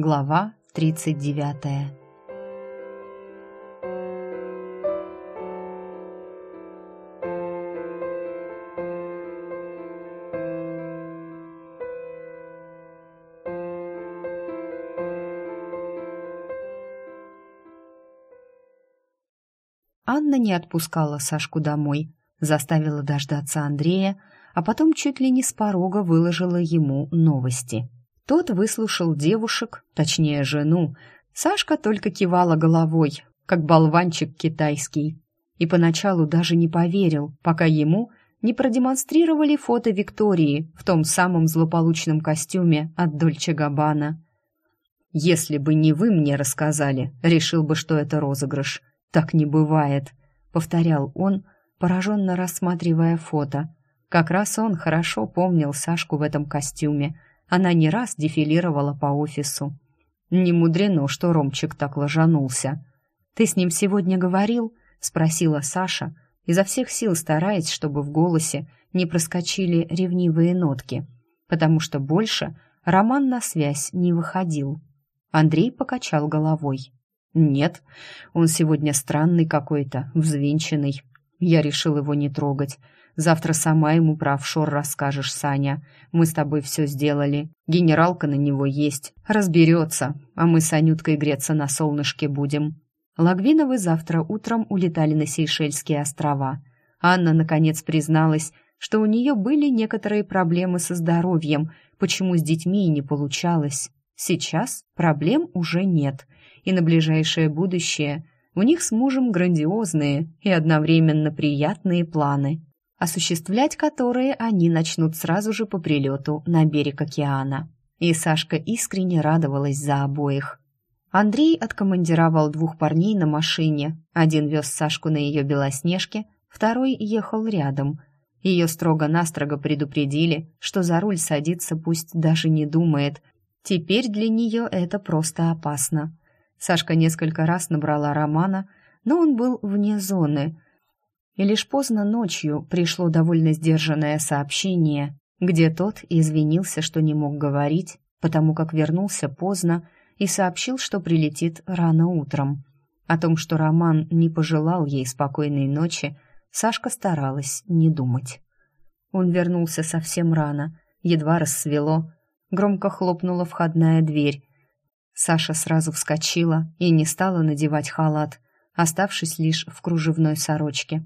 Глава 39 Анна не отпускала Сашку домой, заставила дождаться Андрея, а потом чуть ли не с порога выложила ему новости. Тот выслушал девушек, точнее жену. Сашка только кивала головой, как болванчик китайский. И поначалу даже не поверил, пока ему не продемонстрировали фото Виктории в том самом злополучном костюме от Дольче Габбана. «Если бы не вы мне рассказали, решил бы, что это розыгрыш. Так не бывает», — повторял он, пораженно рассматривая фото. Как раз он хорошо помнил Сашку в этом костюме. Она не раз дефилировала по офису. Не мудрено, что Ромчик так ложанулся. «Ты с ним сегодня говорил?» — спросила Саша, изо всех сил стараясь, чтобы в голосе не проскочили ревнивые нотки, потому что больше Роман на связь не выходил. Андрей покачал головой. «Нет, он сегодня странный какой-то, взвинченный. Я решил его не трогать. Завтра сама ему про офшор расскажешь, Саня. Мы с тобой все сделали. Генералка на него есть. Разберется. А мы с Анюткой греться на солнышке будем». Лагвиновы завтра утром улетали на Сейшельские острова. Анна, наконец, призналась, что у нее были некоторые проблемы со здоровьем, почему с детьми и не получалось. Сейчас проблем уже нет — и на ближайшее будущее у них с мужем грандиозные и одновременно приятные планы, осуществлять которые они начнут сразу же по прилету на берег океана. И Сашка искренне радовалась за обоих. Андрей откомандировал двух парней на машине. Один вез Сашку на ее белоснежке, второй ехал рядом. Ее строго-настрого предупредили, что за руль садиться пусть даже не думает. Теперь для нее это просто опасно. Сашка несколько раз набрала Романа, но он был вне зоны. И лишь поздно ночью пришло довольно сдержанное сообщение, где тот извинился, что не мог говорить, потому как вернулся поздно и сообщил, что прилетит рано утром. О том, что Роман не пожелал ей спокойной ночи, Сашка старалась не думать. Он вернулся совсем рано, едва рассвело. Громко хлопнула входная дверь, Саша сразу вскочила и не стала надевать халат, оставшись лишь в кружевной сорочке.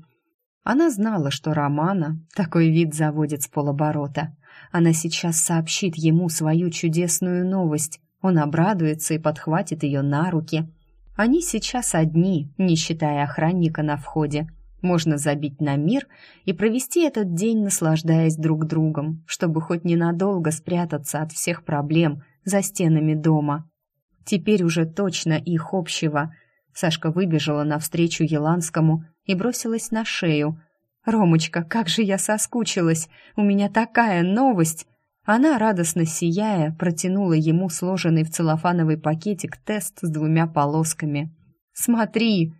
Она знала, что Романа такой вид заводит с полоборота. Она сейчас сообщит ему свою чудесную новость. Он обрадуется и подхватит ее на руки. Они сейчас одни, не считая охранника на входе. Можно забить на мир и провести этот день, наслаждаясь друг другом, чтобы хоть ненадолго спрятаться от всех проблем за стенами дома. Теперь уже точно их общего. Сашка выбежала навстречу Еланскому и бросилась на шею. «Ромочка, как же я соскучилась! У меня такая новость!» Она, радостно сияя, протянула ему сложенный в целлофановый пакетик тест с двумя полосками. «Смотри!»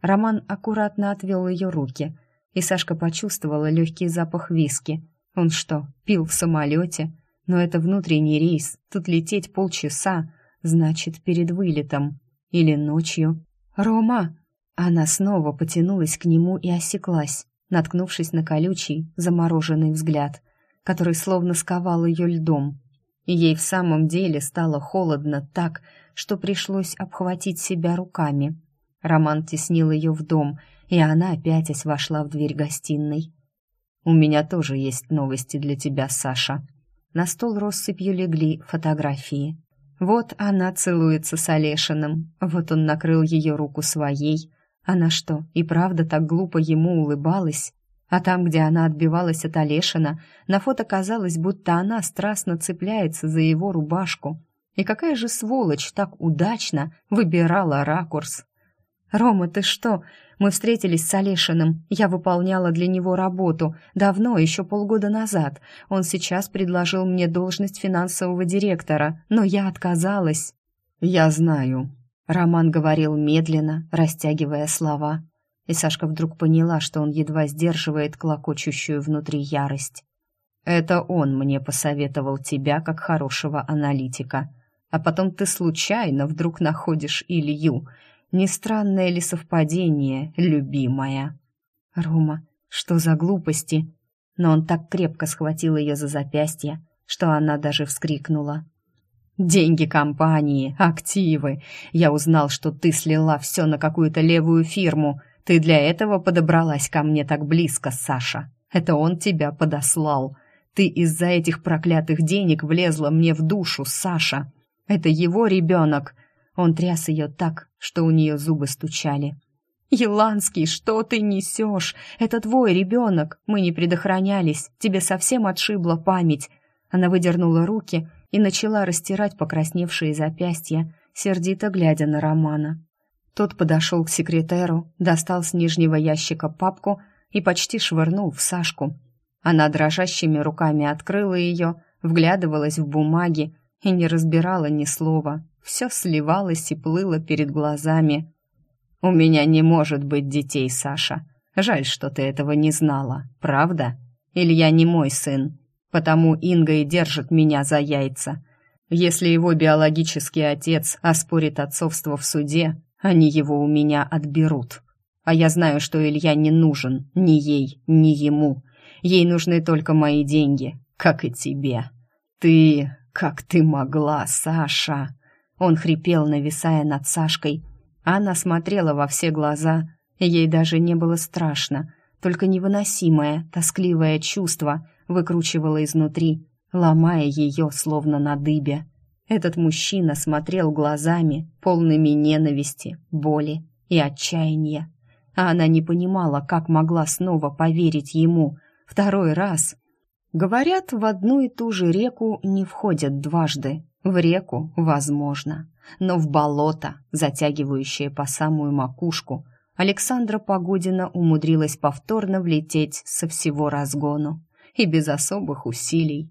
Роман аккуратно отвел ее руки, и Сашка почувствовала легкий запах виски. Он что, пил в самолете? Но это внутренний рейс, тут лететь полчаса, Значит, перед вылетом. Или ночью. «Рома!» Она снова потянулась к нему и осеклась, наткнувшись на колючий, замороженный взгляд, который словно сковал ее льдом. Ей в самом деле стало холодно так, что пришлось обхватить себя руками. Роман теснил ее в дом, и она, опять вошла в дверь гостиной. «У меня тоже есть новости для тебя, Саша». На стол россыпью легли фотографии. Вот она целуется с Олешиным, вот он накрыл ее руку своей. Она что, и правда так глупо ему улыбалась? А там, где она отбивалась от Олешина, на фото казалось, будто она страстно цепляется за его рубашку. И какая же сволочь так удачно выбирала ракурс. «Рома, ты что? Мы встретились с Олешиным. Я выполняла для него работу. Давно, еще полгода назад. Он сейчас предложил мне должность финансового директора, но я отказалась». «Я знаю», — Роман говорил медленно, растягивая слова. И Сашка вдруг поняла, что он едва сдерживает клокочущую внутри ярость. «Это он мне посоветовал тебя как хорошего аналитика. а потом ты случайно вдруг находишь Илью. Не странное ли совпадение, любимая?» «Рома, что за глупости?» Но он так крепко схватил ее за запястье, что она даже вскрикнула. «Деньги компании, активы. Я узнал, что ты слила все на какую-то левую фирму. Ты для этого подобралась ко мне так близко, Саша. Это он тебя подослал. Ты из-за этих проклятых денег влезла мне в душу, Саша. Это его ребенок!» Он тряс ее так, что у нее зубы стучали. «Еланский, что ты несешь? Это твой ребенок. Мы не предохранялись. Тебе совсем отшибла память». Она выдернула руки и начала растирать покрасневшие запястья, сердито глядя на Романа. Тот подошел к секретеру, достал с нижнего ящика папку и почти швырнул в Сашку. Она дрожащими руками открыла ее, вглядывалась в бумаги, и не разбирала ни слова. Все сливалось и плыло перед глазами. «У меня не может быть детей, Саша. Жаль, что ты этого не знала, правда? Илья не мой сын, потому Инга и держит меня за яйца. Если его биологический отец оспорит отцовство в суде, они его у меня отберут. А я знаю, что Илья не нужен ни ей, ни ему. Ей нужны только мои деньги, как и тебе. Ты «Как ты могла, Саша?» Он хрипел, нависая над Сашкой. Она смотрела во все глаза, ей даже не было страшно, только невыносимое, тоскливое чувство выкручивало изнутри, ломая ее, словно на дыбе. Этот мужчина смотрел глазами, полными ненависти, боли и отчаяния. А она не понимала, как могла снова поверить ему. Второй раз, Говорят, в одну и ту же реку не входят дважды. В реку, возможно, но в болото, затягивающее по самую макушку, Александра Погодина умудрилась повторно влететь со всего разгону и без особых усилий.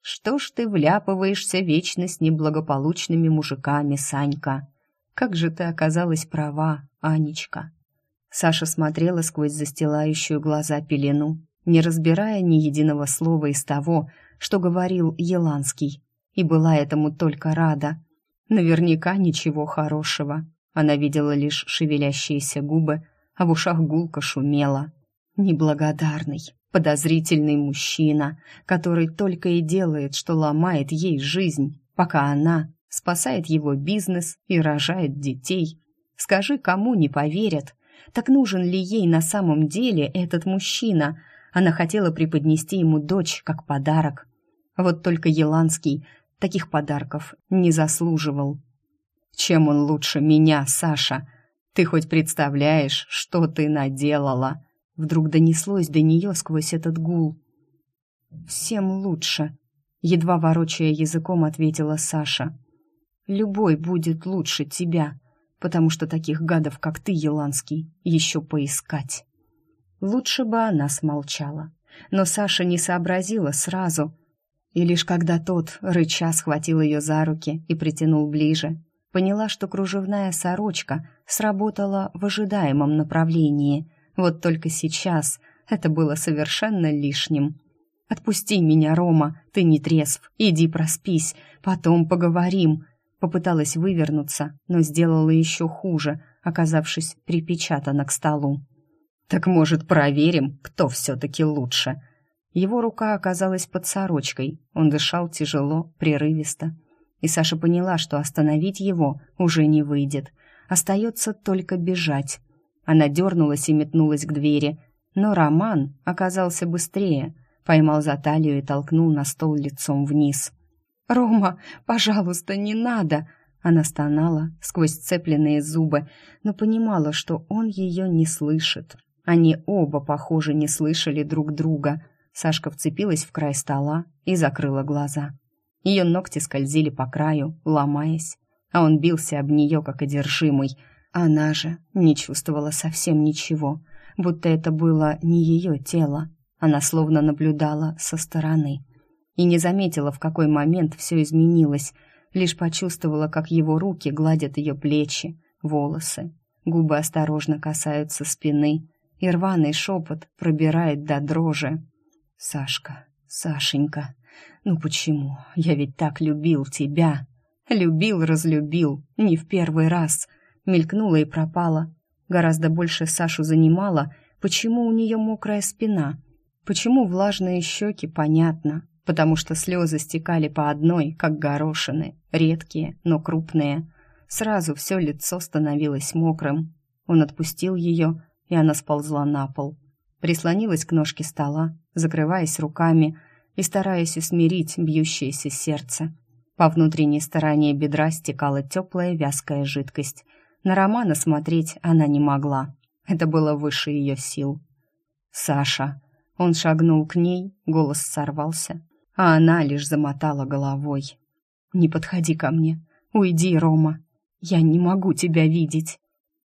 Что ж ты вляпываешься вечно с неблагополучными мужиками, Санька? Как же ты оказалась права, Анечка? Саша смотрела сквозь застилающую глаза пелену не разбирая ни единого слова из того, что говорил Еланский, и была этому только рада. Наверняка ничего хорошего. Она видела лишь шевелящиеся губы, а в ушах гулко шумело. Неблагодарный, подозрительный мужчина, который только и делает, что ломает ей жизнь, пока она спасает его бизнес и рожает детей. Скажи, кому не поверят? Так нужен ли ей на самом деле этот мужчина, она хотела преподнести ему дочь как подарок. Вот только Еланский таких подарков не заслуживал. «Чем он лучше меня, Саша? Ты хоть представляешь, что ты наделала?» Вдруг донеслось до нее сквозь этот гул. «Всем лучше», — едва ворочая языком ответила Саша. «Любой будет лучше тебя, потому что таких гадов, как ты, Еланский, еще поискать». Лучше бы она смолчала. Но Саша не сообразила сразу. И лишь когда тот, рыча, схватил ее за руки и притянул ближе, поняла, что кружевная сорочка сработала в ожидаемом направлении. Вот только сейчас это было совершенно лишним. «Отпусти меня, Рома, ты не трезв, иди проспись, потом поговорим», попыталась вывернуться, но сделала еще хуже, оказавшись припечатана к столу. «Так, может, проверим, кто все-таки лучше?» Его рука оказалась под сорочкой. Он дышал тяжело, прерывисто. И Саша поняла, что остановить его уже не выйдет. Остается только бежать. Она дернулась и метнулась к двери. Но Роман оказался быстрее. Поймал за талию и толкнул на стол лицом вниз. «Рома, пожалуйста, не надо!» Она стонала сквозь сцепленные зубы, но понимала, что он ее не слышит. Они оба, похоже, не слышали друг друга. Сашка вцепилась в край стола и закрыла глаза. Ее ногти скользили по краю, ломаясь, а он бился об нее, как одержимый. Она же не чувствовала совсем ничего, будто это было не ее тело. Она словно наблюдала со стороны и не заметила, в какой момент все изменилось, лишь почувствовала, как его руки гладят ее плечи, волосы, губы осторожно касаются спины, и рваный шепот пробирает до дрожи. «Сашка, Сашенька, ну почему? Я ведь так любил тебя!» Любил, разлюбил, не в первый раз. Мелькнула и пропала. Гораздо больше Сашу занимала, почему у нее мокрая спина. Почему влажные щеки, понятно. Потому что слезы стекали по одной, как горошины, редкие, но крупные. Сразу все лицо становилось мокрым. Он отпустил ее, и она сползла на пол. Прислонилась к ножке стола, закрываясь руками и стараясь усмирить бьющееся сердце. По внутренней стороне бедра стекала теплая вязкая жидкость. На Романа смотреть она не могла. Это было выше ее сил. «Саша!» Он шагнул к ней, голос сорвался, а она лишь замотала головой. «Не подходи ко мне. Уйди, Рома. Я не могу тебя видеть».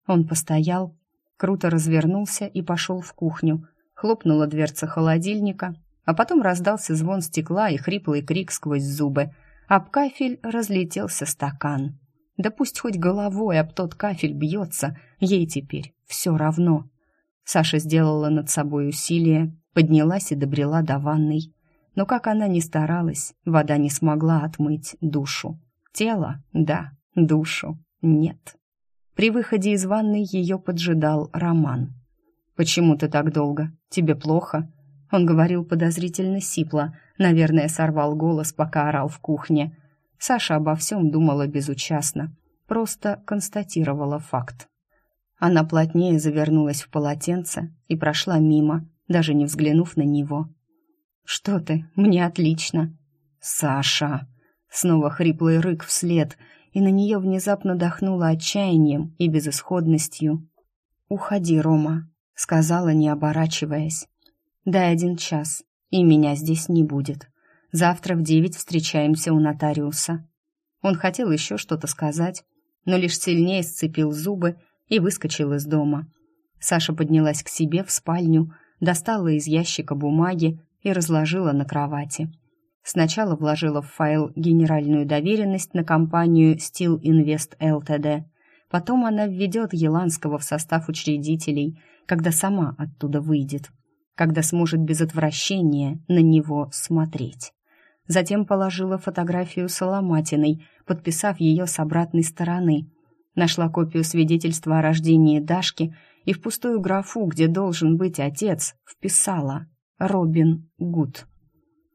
Он постоял, круто развернулся и пошел в кухню. Хлопнула дверца холодильника, а потом раздался звон стекла и хриплый крик сквозь зубы. Об кафель разлетелся стакан. Да пусть хоть головой об тот кафель бьется, ей теперь все равно. Саша сделала над собой усилие, поднялась и добрела до ванной. Но как она ни старалась, вода не смогла отмыть душу. Тело — да, душу — нет. При выходе из ванной ее поджидал Роман. «Почему ты так долго? Тебе плохо?» Он говорил подозрительно сипло, наверное, сорвал голос, пока орал в кухне. Саша обо всем думала безучастно, просто констатировала факт. Она плотнее завернулась в полотенце и прошла мимо, даже не взглянув на него. «Что ты? Мне отлично!» «Саша!» Снова хриплый рык вслед, и на нее внезапно дохнуло отчаянием и безысходностью. «Уходи, Рома», — сказала, не оборачиваясь. «Дай один час, и меня здесь не будет. Завтра в девять встречаемся у нотариуса». Он хотел еще что-то сказать, но лишь сильнее сцепил зубы и выскочил из дома. Саша поднялась к себе в спальню, достала из ящика бумаги и разложила на кровати. Сначала вложила в файл генеральную доверенность на компанию Steel Invest Ltd. Потом она введет Еланского в состав учредителей, когда сама оттуда выйдет, когда сможет без отвращения на него смотреть. Затем положила фотографию Соломатиной, подписав ее с обратной стороны. Нашла копию свидетельства о рождении Дашки и в пустую графу, где должен быть отец, вписала «Робин Гуд».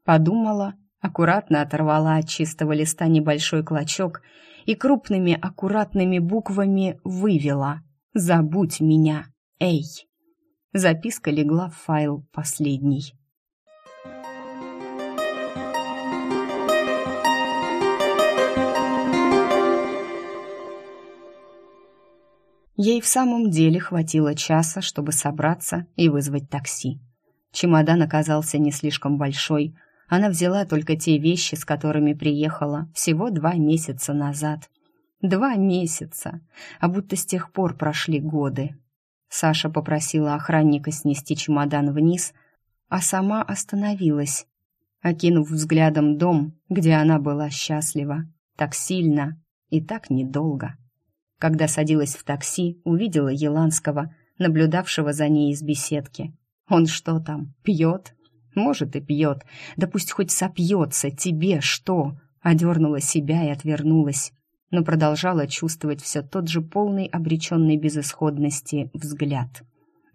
Подумала, аккуратно оторвала от чистого листа небольшой клочок и крупными аккуратными буквами вывела «Забудь меня, эй!». Записка легла в файл последний. Ей в самом деле хватило часа, чтобы собраться и вызвать такси. Чемодан оказался не слишком большой. Она взяла только те вещи, с которыми приехала всего два месяца назад. Два месяца, а будто с тех пор прошли годы. Саша попросила охранника снести чемодан вниз, а сама остановилась, окинув взглядом дом, где она была счастлива, так сильно и так недолго. Когда садилась в такси, увидела Еланского, наблюдавшего за ней из беседки. Он что там, пьет? Может, и пьет. Да пусть хоть сопьется, тебе что? Одернула себя и отвернулась, но продолжала чувствовать все тот же полный обреченной безысходности взгляд.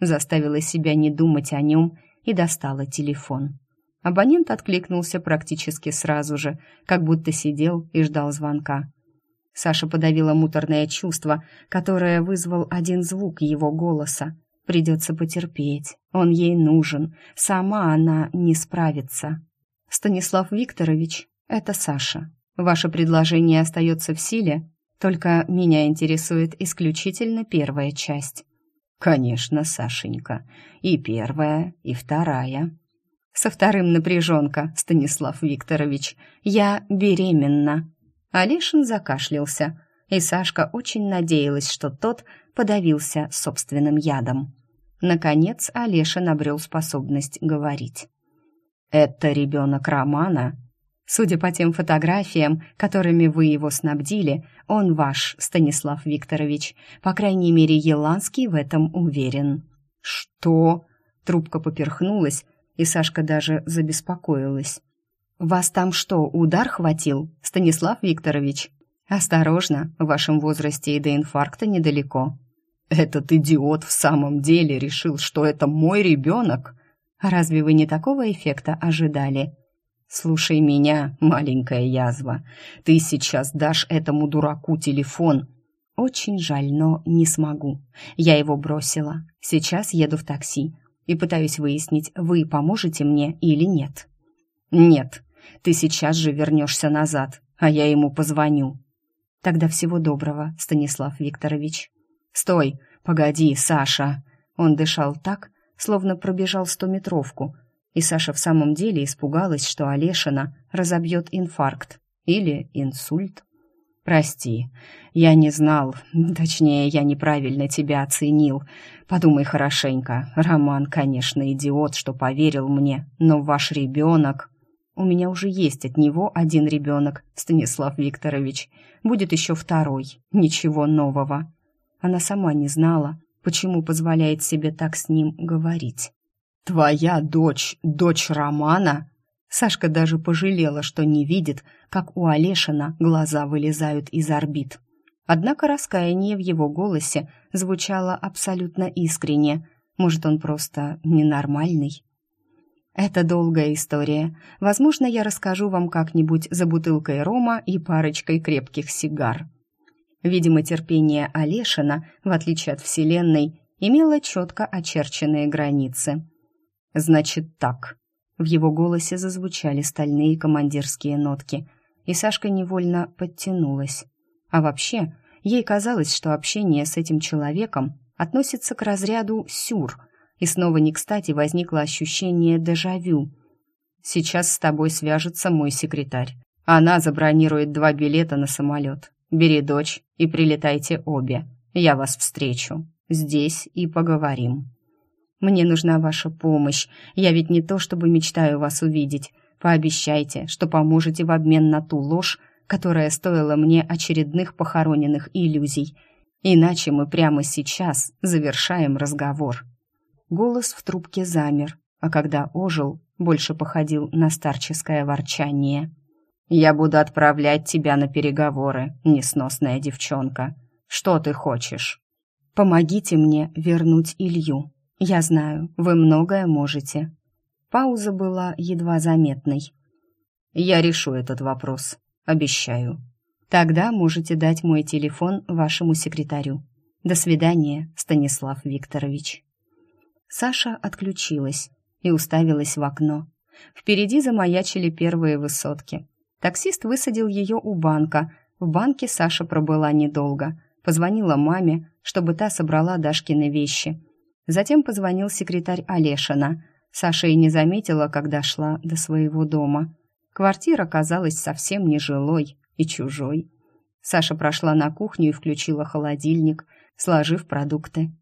Заставила себя не думать о нем и достала телефон. Абонент откликнулся практически сразу же, как будто сидел и ждал звонка. Саша подавила муторное чувство, которое вызвал один звук его голоса. Придется потерпеть. Он ей нужен. Сама она не справится. Станислав Викторович, это Саша. Ваше предложение остается в силе, только меня интересует исключительно первая часть. Конечно, Сашенька. И первая, и вторая. Со вторым напряженка, Станислав Викторович. Я беременна. Алишин закашлялся, и Сашка очень надеялась, что тот подавился собственным ядом. Наконец Олеша обрел способность говорить. «Это ребенок Романа?» Судя по тем фотографиям, которыми вы его снабдили, он ваш, Станислав Викторович. По крайней мере, Еланский в этом уверен». «Что?» Трубка поперхнулась, и Сашка даже забеспокоилась. «Вас там что, удар хватил, Станислав Викторович?» «Осторожно, в вашем возрасте и до инфаркта недалеко». «Этот идиот в самом деле решил, что это мой ребенок?» «А разве вы не такого эффекта ожидали?» «Слушай меня, маленькая язва, ты сейчас дашь этому дураку телефон». «Очень жаль, но не смогу. Я его бросила. Сейчас еду в такси и пытаюсь выяснить, вы поможете мне или нет». «Нет, ты сейчас же вернешься назад, а я ему позвоню». «Тогда всего доброго, Станислав Викторович». «Стой, погоди, Саша!» Он дышал так, словно пробежал стометровку, и Саша в самом деле испугалась, что Олешина разобьет инфаркт или инсульт. «Прости, я не знал, точнее, я неправильно тебя оценил. Подумай хорошенько, Роман, конечно, идиот, что поверил мне, но ваш ребенок...» «У меня уже есть от него один ребенок, Станислав Викторович. Будет еще второй. Ничего нового». Она сама не знала, почему позволяет себе так с ним говорить. «Твоя дочь, дочь Романа?» Сашка даже пожалела, что не видит, как у Олешина глаза вылезают из орбит. Однако раскаяние в его голосе звучало абсолютно искренне. Может, он просто ненормальный? Это долгая история. Возможно, я расскажу вам как-нибудь за бутылкой рома и парочкой крепких сигар. Видимо, терпение Олешина, в отличие от Вселенной, имело четко очерченные границы. «Значит так». В его голосе зазвучали стальные командирские нотки, и Сашка невольно подтянулась. А вообще, ей казалось, что общение с этим человеком относится к разряду «сюр», и снова не кстати возникло ощущение дежавю. «Сейчас с тобой свяжется мой секретарь. Она забронирует два билета на самолет. Бери дочь и прилетайте обе. Я вас встречу. Здесь и поговорим». Мне нужна ваша помощь. Я ведь не то чтобы мечтаю вас увидеть. Пообещайте, что поможете в обмен на ту ложь, которая стоила мне очередных похороненных иллюзий. Иначе мы прямо сейчас завершаем разговор. Голос в трубке замер, а когда ожил, больше походил на старческое ворчание. «Я буду отправлять тебя на переговоры, несносная девчонка. Что ты хочешь?» «Помогите мне вернуть Илью», «Я знаю, вы многое можете». Пауза была едва заметной. «Я решу этот вопрос, обещаю». «Тогда можете дать мой телефон вашему секретарю. До свидания, Станислав Викторович». Саша отключилась и уставилась в окно. Впереди замаячили первые высотки. Таксист высадил ее у банка. В банке Саша пробыла недолго. Позвонила маме, чтобы та собрала Дашкины вещи – Затем позвонил секретарь Олешина. Саша и не заметила, когда шла до своего дома. Квартира казалась совсем нежилой и чужой. Саша прошла на кухню и включила холодильник, сложив продукты.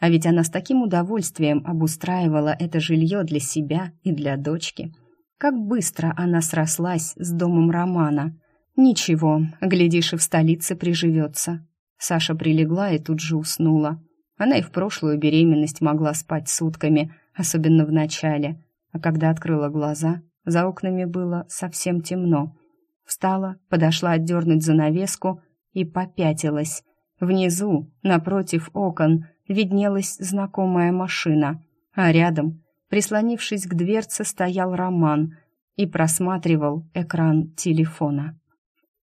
А ведь она с таким удовольствием обустраивала это жилье для себя и для дочки. Как быстро она срослась с домом Романа. Ничего, глядишь, и в столице приживется. Саша прилегла и тут же уснула. Она и в прошлую беременность могла спать сутками, особенно в начале. А когда открыла глаза, за окнами было совсем темно. Встала, подошла отдернуть занавеску и попятилась. Внизу, напротив окон, виднелась знакомая машина, а рядом, прислонившись к дверце, стоял Роман и просматривал экран телефона.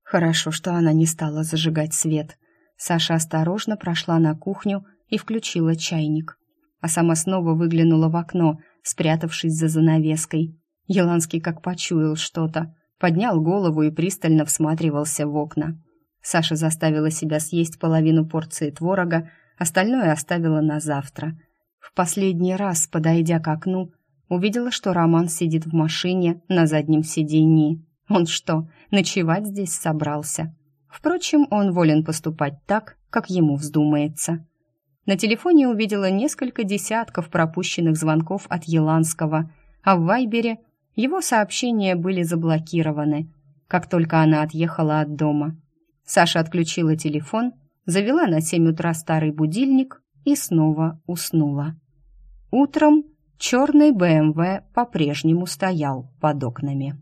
Хорошо, что она не стала зажигать свет. Саша осторожно прошла на кухню и включила чайник. А сама снова выглянула в окно, спрятавшись за занавеской. Еланский как почуял что-то, поднял голову и пристально всматривался в окна. Саша заставила себя съесть половину порции творога, остальное оставила на завтра. В последний раз, подойдя к окну, увидела, что Роман сидит в машине на заднем сиденье. Он что, ночевать здесь собрался? Впрочем, он волен поступать так, как ему вздумается. На телефоне увидела несколько десятков пропущенных звонков от Еланского, а в Вайбере его сообщения были заблокированы, как только она отъехала от дома. Саша отключила телефон, завела на семь утра старый будильник и снова уснула. Утром черный БМВ по-прежнему стоял под окнами.